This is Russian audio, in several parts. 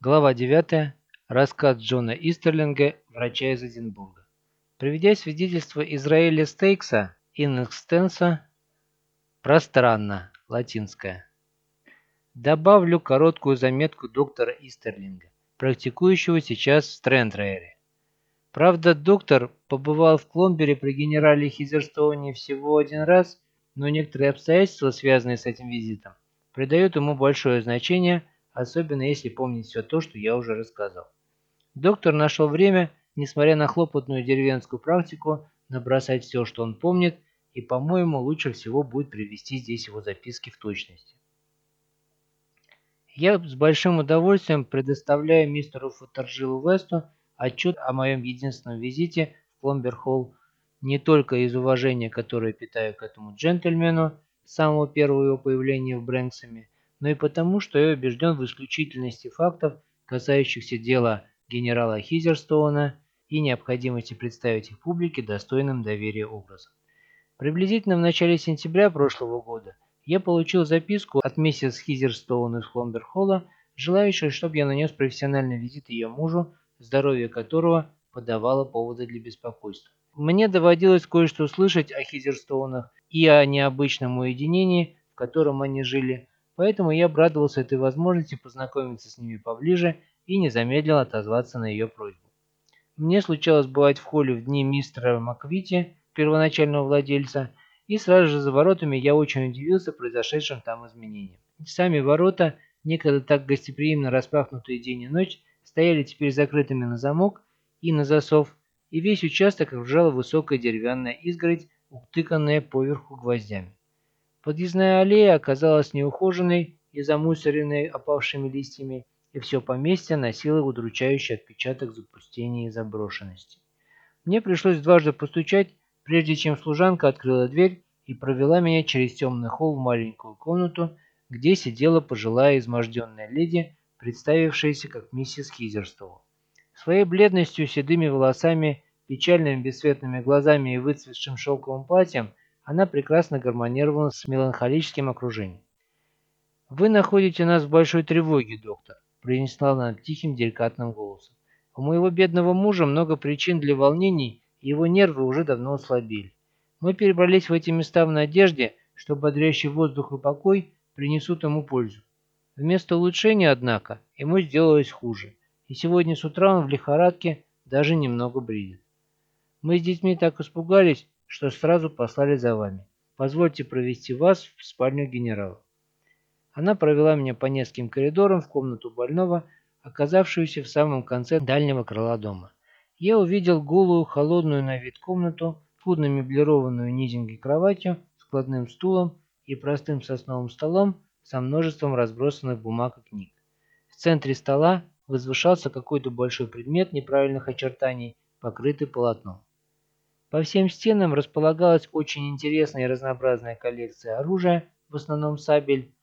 Глава 9. Рассказ Джона Истерлинга, врача из Эдинбурга. Приведя свидетельство Израиля Стейкса in extenso пространно, латинское. Добавлю короткую заметку доктора Истерлинга, практикующего сейчас в Стрэндрейре. Правда, доктор побывал в Кломбере при генерале Хизерстоуне всего один раз, но некоторые обстоятельства, связанные с этим визитом, придают ему большое значение – особенно если помнить все то, что я уже рассказал. Доктор нашел время, несмотря на хлопотную деревенскую практику, набросать все, что он помнит, и, по-моему, лучше всего будет привести здесь его записки в точности. Я с большим удовольствием предоставляю мистеру Футтерджилу Весту отчет о моем единственном визите в Пломбер-Холл не только из уважения, которое питаю к этому джентльмену самого первого его появления в Брэнксоме, но и потому, что я убежден в исключительности фактов, касающихся дела генерала Хизерстоуна и необходимости представить их публике достойным доверия образом. Приблизительно в начале сентября прошлого года я получил записку от миссис Хизерстоун из Хломберхолла, желающей, чтобы я нанес профессиональный визит ее мужу, здоровье которого подавало поводы для беспокойства. Мне доводилось кое-что слышать о Хизерстоунах и о необычном уединении, в котором они жили, Поэтому я обрадовался этой возможности познакомиться с ними поближе и не замедлил отозваться на ее просьбу. Мне случалось бывать в холле в дни мистера Маквити, первоначального владельца, и сразу же за воротами я очень удивился произошедшим там изменениям. Сами ворота, некогда так гостеприимно распахнутые день и ночь, стояли теперь закрытыми на замок и на засов, и весь участок окружала высокая деревянная изгородь, утыканная поверху гвоздями. Подъездная аллея оказалась неухоженной и замусоренной опавшими листьями, и все поместье носило удручающий отпечаток запустения и заброшенности. Мне пришлось дважды постучать, прежде чем служанка открыла дверь и провела меня через темный холл в маленькую комнату, где сидела пожилая изможденная леди, представившаяся как миссис Хизерстоу. Своей бледностью, седыми волосами, печальными бесцветными глазами и выцветшим шелковым платьем она прекрасно гармонировала с меланхолическим окружением. «Вы находите нас в большой тревоге, доктор», – произнесла она тихим, деликатным голосом. «У моего бедного мужа много причин для волнений, и его нервы уже давно ослабели. Мы перебрались в эти места в надежде, что бодрящий воздух и покой принесут ему пользу. Вместо улучшения, однако, ему сделалось хуже, и сегодня с утра он в лихорадке даже немного бредит. Мы с детьми так испугались, что сразу послали за вами. Позвольте провести вас в спальню генерала». Она провела меня по нескольким коридорам в комнату больного, оказавшуюся в самом конце дальнего крыла дома. Я увидел голую, холодную на вид комнату, скудно меблированную низенькой кроватью, складным стулом и простым сосновым столом со множеством разбросанных бумаг и книг. В центре стола возвышался какой-то большой предмет неправильных очертаний, покрытый полотном. По всем стенам располагалась очень интересная и разнообразная коллекция оружия, в основном сабель,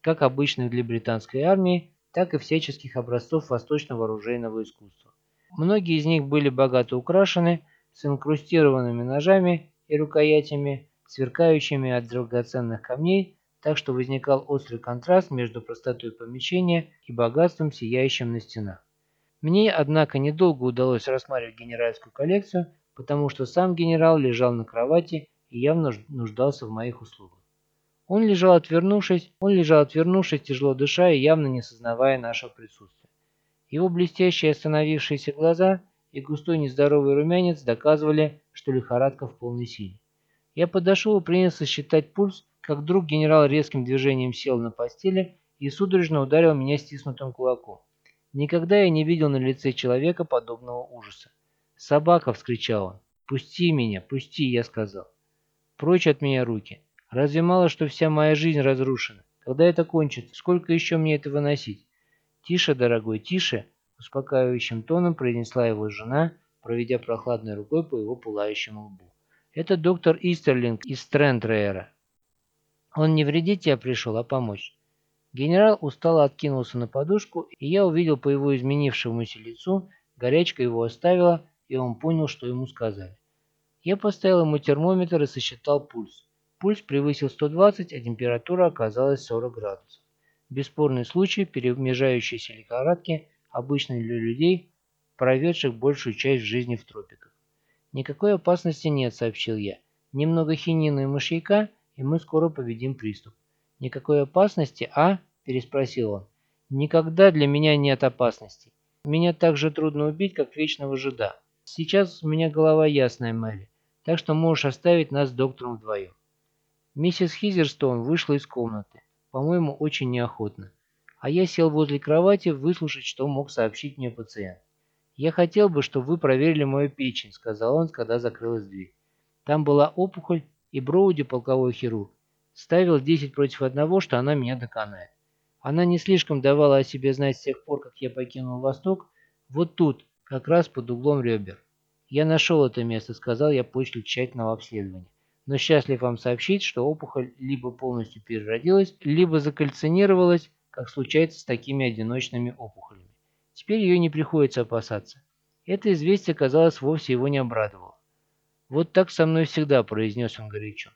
как обычных для британской армии, так и всяческих образцов восточного оружейного искусства. Многие из них были богато украшены, с инкрустированными ножами и рукоятями, сверкающими от драгоценных камней, так что возникал острый контраст между простотой помещения и богатством, сияющим на стенах. Мне, однако, недолго удалось рассматривать генеральскую коллекцию, потому что сам генерал лежал на кровати и явно нуждался в моих услугах. Он лежал отвернувшись, он лежал отвернувшись, тяжело дыша и явно не сознавая нашего присутствия. Его блестящие остановившиеся глаза и густой нездоровый румянец доказывали, что лихорадка в полной силе. Я подошел и принялся считать пульс, как вдруг генерал резким движением сел на постели и судорожно ударил меня стиснутым кулаком. Никогда я не видел на лице человека подобного ужаса. «Собака!» — вскричал он. «Пусти меня, пусти!» — я сказал. «Прочь от меня руки! Разве мало, что вся моя жизнь разрушена? Когда это кончится? Сколько еще мне это выносить?» «Тише, дорогой, тише!» — успокаивающим тоном произнесла его жена, проведя прохладной рукой по его пылающему лбу. «Это доктор Истерлинг из Трендрейера. Он не вредить тебе пришел, а помочь». Генерал устало откинулся на подушку, и я увидел по его изменившемуся лицу, горячка его оставила, и он понял, что ему сказали. Я поставил ему термометр и сосчитал пульс. Пульс превысил 120, а температура оказалась 40 градусов. Бесспорный случай перемежающейся лихорадки, обычной для людей, проведших большую часть жизни в тропиках. «Никакой опасности нет», — сообщил я. «Немного хинина и мышьяка, и мы скоро победим приступ». «Никакой опасности, а?» – переспросил он. «Никогда для меня нет опасности. Меня так же трудно убить, как вечного жида. Сейчас у меня голова ясная, Мэри, так что можешь оставить нас с доктором вдвоем». Миссис Хизерстон вышла из комнаты, по-моему, очень неохотно. А я сел возле кровати выслушать, что мог сообщить мне пациент. «Я хотел бы, чтобы вы проверили мою печень», — сказал он, когда закрылась дверь. Там была опухоль, и Броуди, полковой хирург, ставил 10 против одного, что она меня доконает. Она не слишком давала о себе знать с тех пор, как я покинул Восток, вот тут, как раз под углом ребер. «Я нашел это место», — сказал я после тщательного обследования. «Но счастлив вам сообщить, что опухоль либо полностью переродилась, либо закальцинировалась, как случается с такими одиночными опухолями. Теперь ее не приходится опасаться». Это известие, казалось, вовсе его не обрадовало. «Вот так со мной всегда», — произнес он горячо.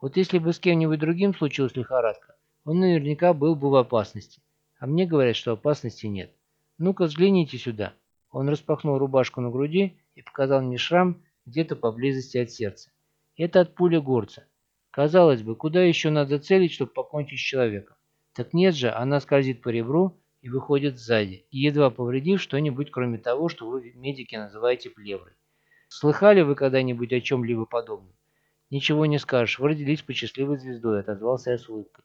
Вот если бы с кем-нибудь другим случилась лихорадка, он наверняка был бы в опасности. А мне говорят, что опасности нет. Ну-ка взгляните сюда. Он распахнул рубашку на груди и показал мне шрам где-то поблизости от сердца. Это от пули горца. Казалось бы, куда еще надо целить, чтобы покончить с человеком? Так нет же, она скользит по ребру и выходит сзади, едва повредив что-нибудь, кроме того, что вы, медики, называете плеврой. Слыхали вы когда-нибудь о чем-либо подобном? «Ничего не скажешь, вы родились по счастливой звездой», — отозвался я с улыбкой.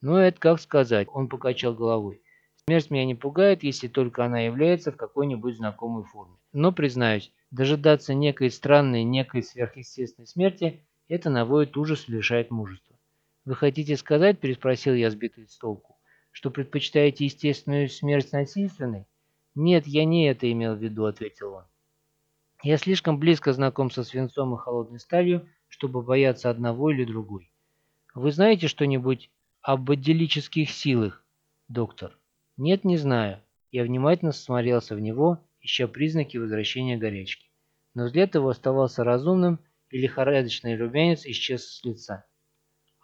«Ну, это как сказать», — он покачал головой. «Смерть меня не пугает, если только она является в какой-нибудь знакомой форме. Но, признаюсь, дожидаться некой странной, некой сверхъестественной смерти — это наводит ужас и лишает мужества. «Вы хотите сказать, — переспросил я, сбитый с толку, — что предпочитаете естественную смерть насильственной?» «Нет, я не это имел в виду», — ответил он. «Я слишком близко знаком со свинцом и холодной сталью, чтобы бояться одного или другой. Вы знаете что-нибудь об отделических силах, доктор? Нет, не знаю. Я внимательно смотрелся в него, ища признаки возвращения горячки. Но взгляд его оставался разумным, и лихорадочный румянец исчез с лица.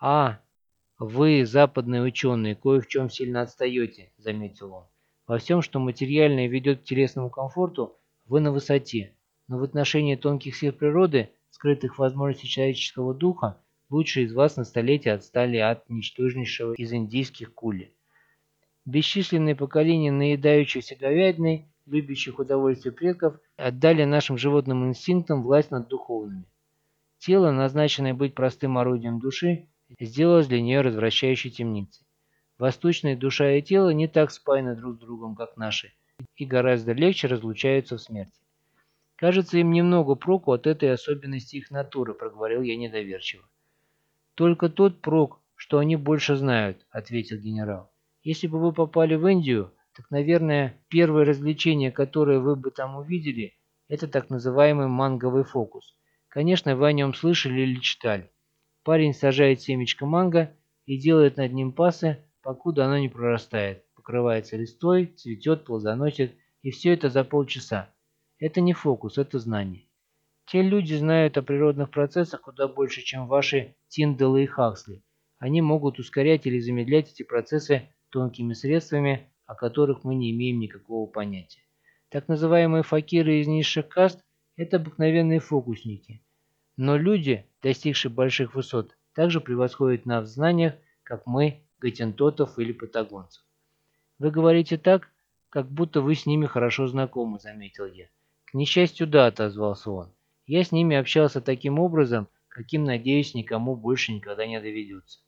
«А, вы, западные ученые, кое в чем сильно отстаете», — заметил он. «Во всем, что материальное ведет к телесному комфорту, вы на высоте, но в отношении тонких сил природы скрытых возможностей человеческого духа, лучшие из вас на столетие отстали от ничтожнейшего из индийских кули. Бесчисленные поколения наедающихся говядиной, любящих удовольствие предков, отдали нашим животным инстинктам власть над духовными. Тело, назначенное быть простым орудием души, сделалось для нее развращающей темницей. Восточная душа и тело не так спаяны друг с другом, как наши, и гораздо легче разлучаются в смерти. «Кажется, им немного проку от этой особенности их натуры», — проговорил я недоверчиво. «Только тот прок, что они больше знают», — ответил генерал. «Если бы вы попали в Индию, так, наверное, первое развлечение, которое вы бы там увидели, это так называемый манговый фокус. Конечно, вы о нем слышали или читали. Парень сажает семечко манго и делает над ним пасы, покуда оно не прорастает, покрывается листой, цветет, плодоносит, и все это за полчаса. Это не фокус, это знание. Те люди знают о природных процессах куда больше, чем ваши Тинделы и Хаксли. Они могут ускорять или замедлять эти процессы тонкими средствами, о которых мы не имеем никакого понятия. Так называемые факиры из низших каст – это обыкновенные фокусники. Но люди, достигшие больших высот, также превосходят нас в знаниях, как мы, гатентотов или патагонцев. Вы говорите так, как будто вы с ними хорошо знакомы, заметил я. «К несчастью, да», — отозвался он. «Я с ними общался таким образом, каким, надеюсь, никому больше никогда не доведется.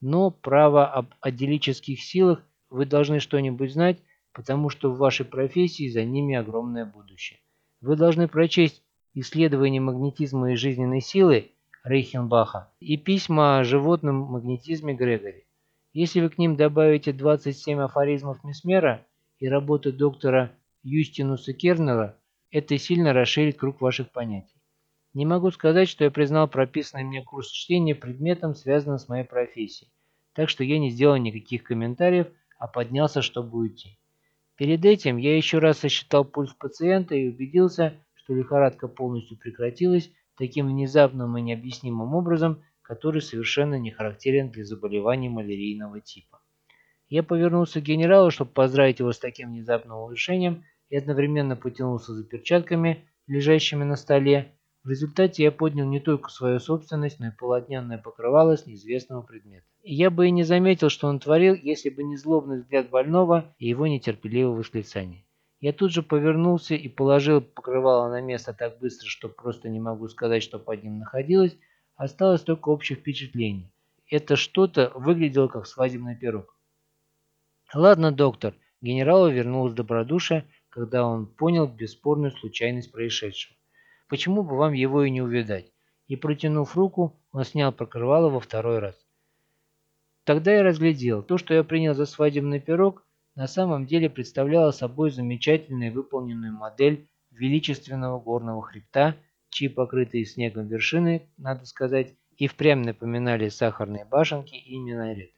Но право об отделических силах вы должны что-нибудь знать, потому что в вашей профессии за ними огромное будущее. Вы должны прочесть исследования магнетизма и жизненной силы Рейхенбаха и письма о животном магнетизме Грегори. Если вы к ним добавите 27 афоризмов Месмера и работы доктора Юстинуса Кернера, это сильно расширит круг ваших понятий. Не могу сказать, что я признал прописанный мне курс чтения предметом, связанным с моей профессией, так что я не сделал никаких комментариев, а поднялся, чтобы уйти. Перед этим я еще раз сосчитал пульс пациента и убедился, что лихорадка полностью прекратилась таким внезапным и необъяснимым образом, который совершенно не характерен для заболеваний малярийного типа. Я повернулся к генералу, чтобы поздравить его с таким внезапным улучшением, и одновременно потянулся за перчатками, лежащими на столе. В результате я поднял не только свою собственность, но и полотняное покрывало с неизвестного предмета. И я бы и не заметил, что он творил, если бы не злобный взгляд больного и его нетерпеливое восклицание. Я тут же повернулся и положил покрывало на место так быстро, что просто не могу сказать, что под ним находилось. Осталось только общее впечатление. Это что-то выглядело как свадебный пирог. «Ладно, доктор», — генералу вернулось добродушие, когда он понял бесспорную случайность происшедшего. «Почему бы вам его и не увидать?» И, протянув руку, он снял покрывало во второй раз. Тогда я разглядел, то, что я принял за свадебный пирог, на самом деле представляла собой замечательную выполненную модель величественного горного хребта, чьи покрытые снегом вершины, надо сказать, и впрямь напоминали сахарные башенки и минарет.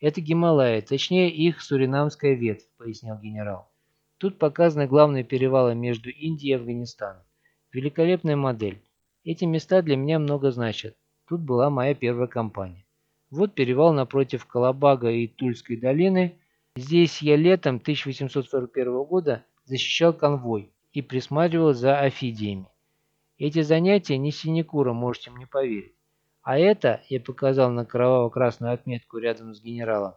«Это Гималаи, точнее их суринамская ветвь», — пояснил генерал. «Тут показаны главные перевалы между Индией и Афганистаном. Великолепная модель. Эти места для меня много значат. Тут была моя первая компания. Вот перевал напротив Калабага и Тульской долины — Здесь я летом 1841 года защищал конвой и присматривал за офидиями. Эти занятия не синекура, можете мне поверить. А это, я показал на кроваво-красную отметку рядом с генералом,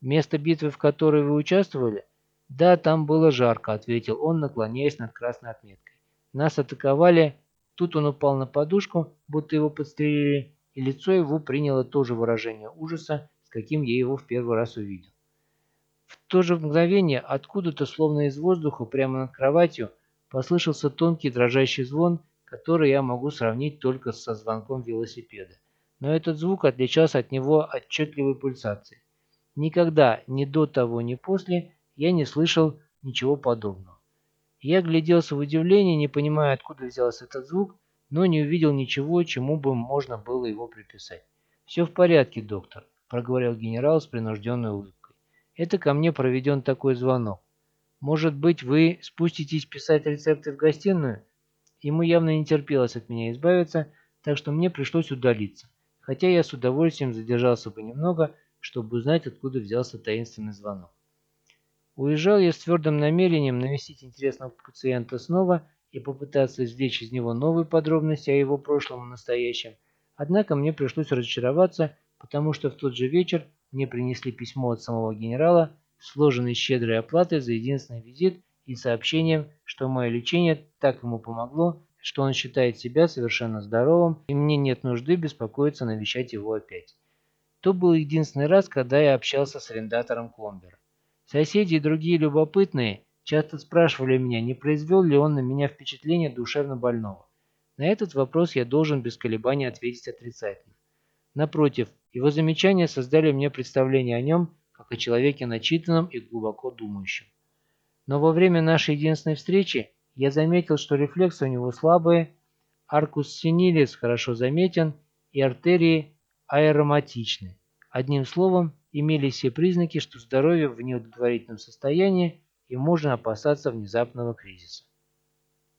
место битвы, в которой вы участвовали? Да, там было жарко, ответил он, наклоняясь над красной отметкой. Нас атаковали, тут он упал на подушку, будто его подстрелили, и лицо его приняло то же выражение ужаса, с каким я его в первый раз увидел. В то же мгновение откуда-то, словно из воздуха, прямо над кроватью, послышался тонкий дрожащий звон, который я могу сравнить только со звонком велосипеда. Но этот звук отличался от него отчетливой пульсацией. Никогда, ни до того, ни после, я не слышал ничего подобного. Я гляделся в удивлении, не понимая, откуда взялся этот звук, но не увидел ничего, чему бы можно было его приписать. «Все в порядке, доктор», – проговорил генерал с принужденной улыбкой. Это ко мне проведен такой звонок. Может быть, вы спуститесь писать рецепты в гостиную? Ему явно не терпелось от меня избавиться, так что мне пришлось удалиться. Хотя я с удовольствием задержался бы немного, чтобы узнать, откуда взялся таинственный звонок. Уезжал я с твердым намерением навестить интересного пациента снова и попытаться извлечь из него новые подробности о его прошлом и настоящем. Однако мне пришлось разочароваться, потому что в тот же вечер мне принесли письмо от самого генерала, сложенное щедрой оплатой за единственный визит и сообщением, что мое лечение так ему помогло, что он считает себя совершенно здоровым, и мне нет нужды беспокоиться навещать его опять. То был единственный раз, когда я общался с арендатором Кломбера. Соседи и другие любопытные часто спрашивали меня, не произвел ли он на меня впечатление душевно больного. На этот вопрос я должен без колебаний ответить отрицательно. Напротив, его замечания создали мне представление о нем, как о человеке начитанном и глубоко думающем. Но во время нашей единственной встречи я заметил, что рефлексы у него слабые, аркус синилис хорошо заметен и артерии аэроматичны. Одним словом, имелись все признаки, что здоровье в неудовлетворительном состоянии и можно опасаться внезапного кризиса.